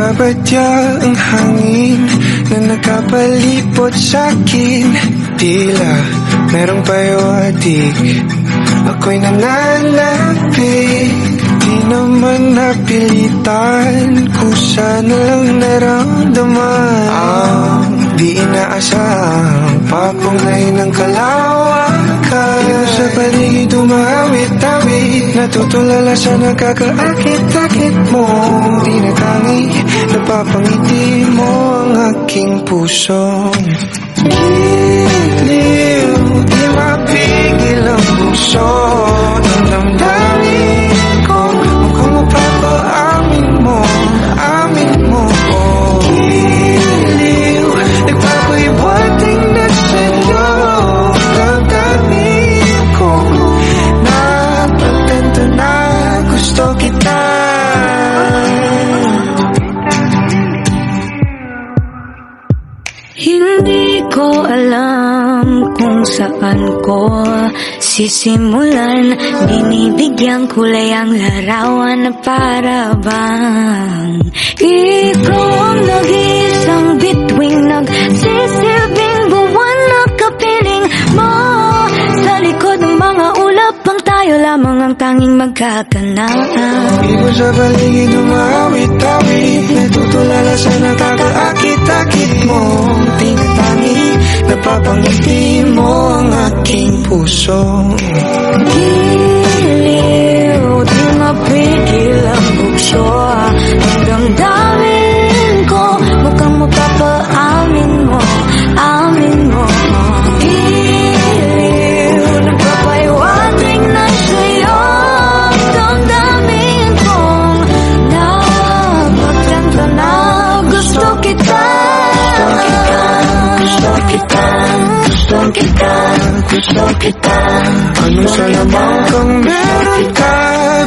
Nagbabadya ang hangin Na nakapalipot sa'kin Tila merong payawatig Ako'y nananapig Di naman napilitan Kusa na lang naramdaman. Ang di inaasahang Papunay ng kalawakan. Ikaw sa paligid umawit-awit Natutulala sa nakakaakit-akit mo. Di na tangi Napapangiti mo ang aking puso. Giliw Hindi ko alam kung saan ko sisimulan. Binibigyan kulay ang larawan na para bang Ikaw ang nag-iisang bituing Nagsisilbing buwan na kapiling mo. Sa likod ng mga ulap ang tayo lamang ang tanging magkakanaan. Di mo sa paligid umawit-awit Natutulala sa nakakaakit-akit mo Tinatangi, napapangiti mo ang aking puso kita, gusto kita Anong salamang kang meron ka?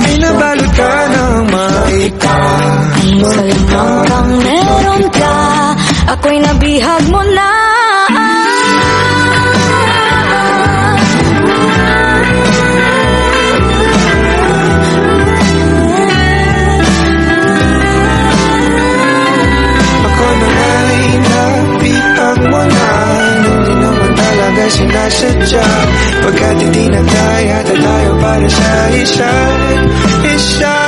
Binabalot ka ng maika Sa lamang kang meron ka? Ako'y nabihag mo na sinasadya Pagkat hindi na na tayo para sa isa't isa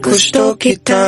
gusto kita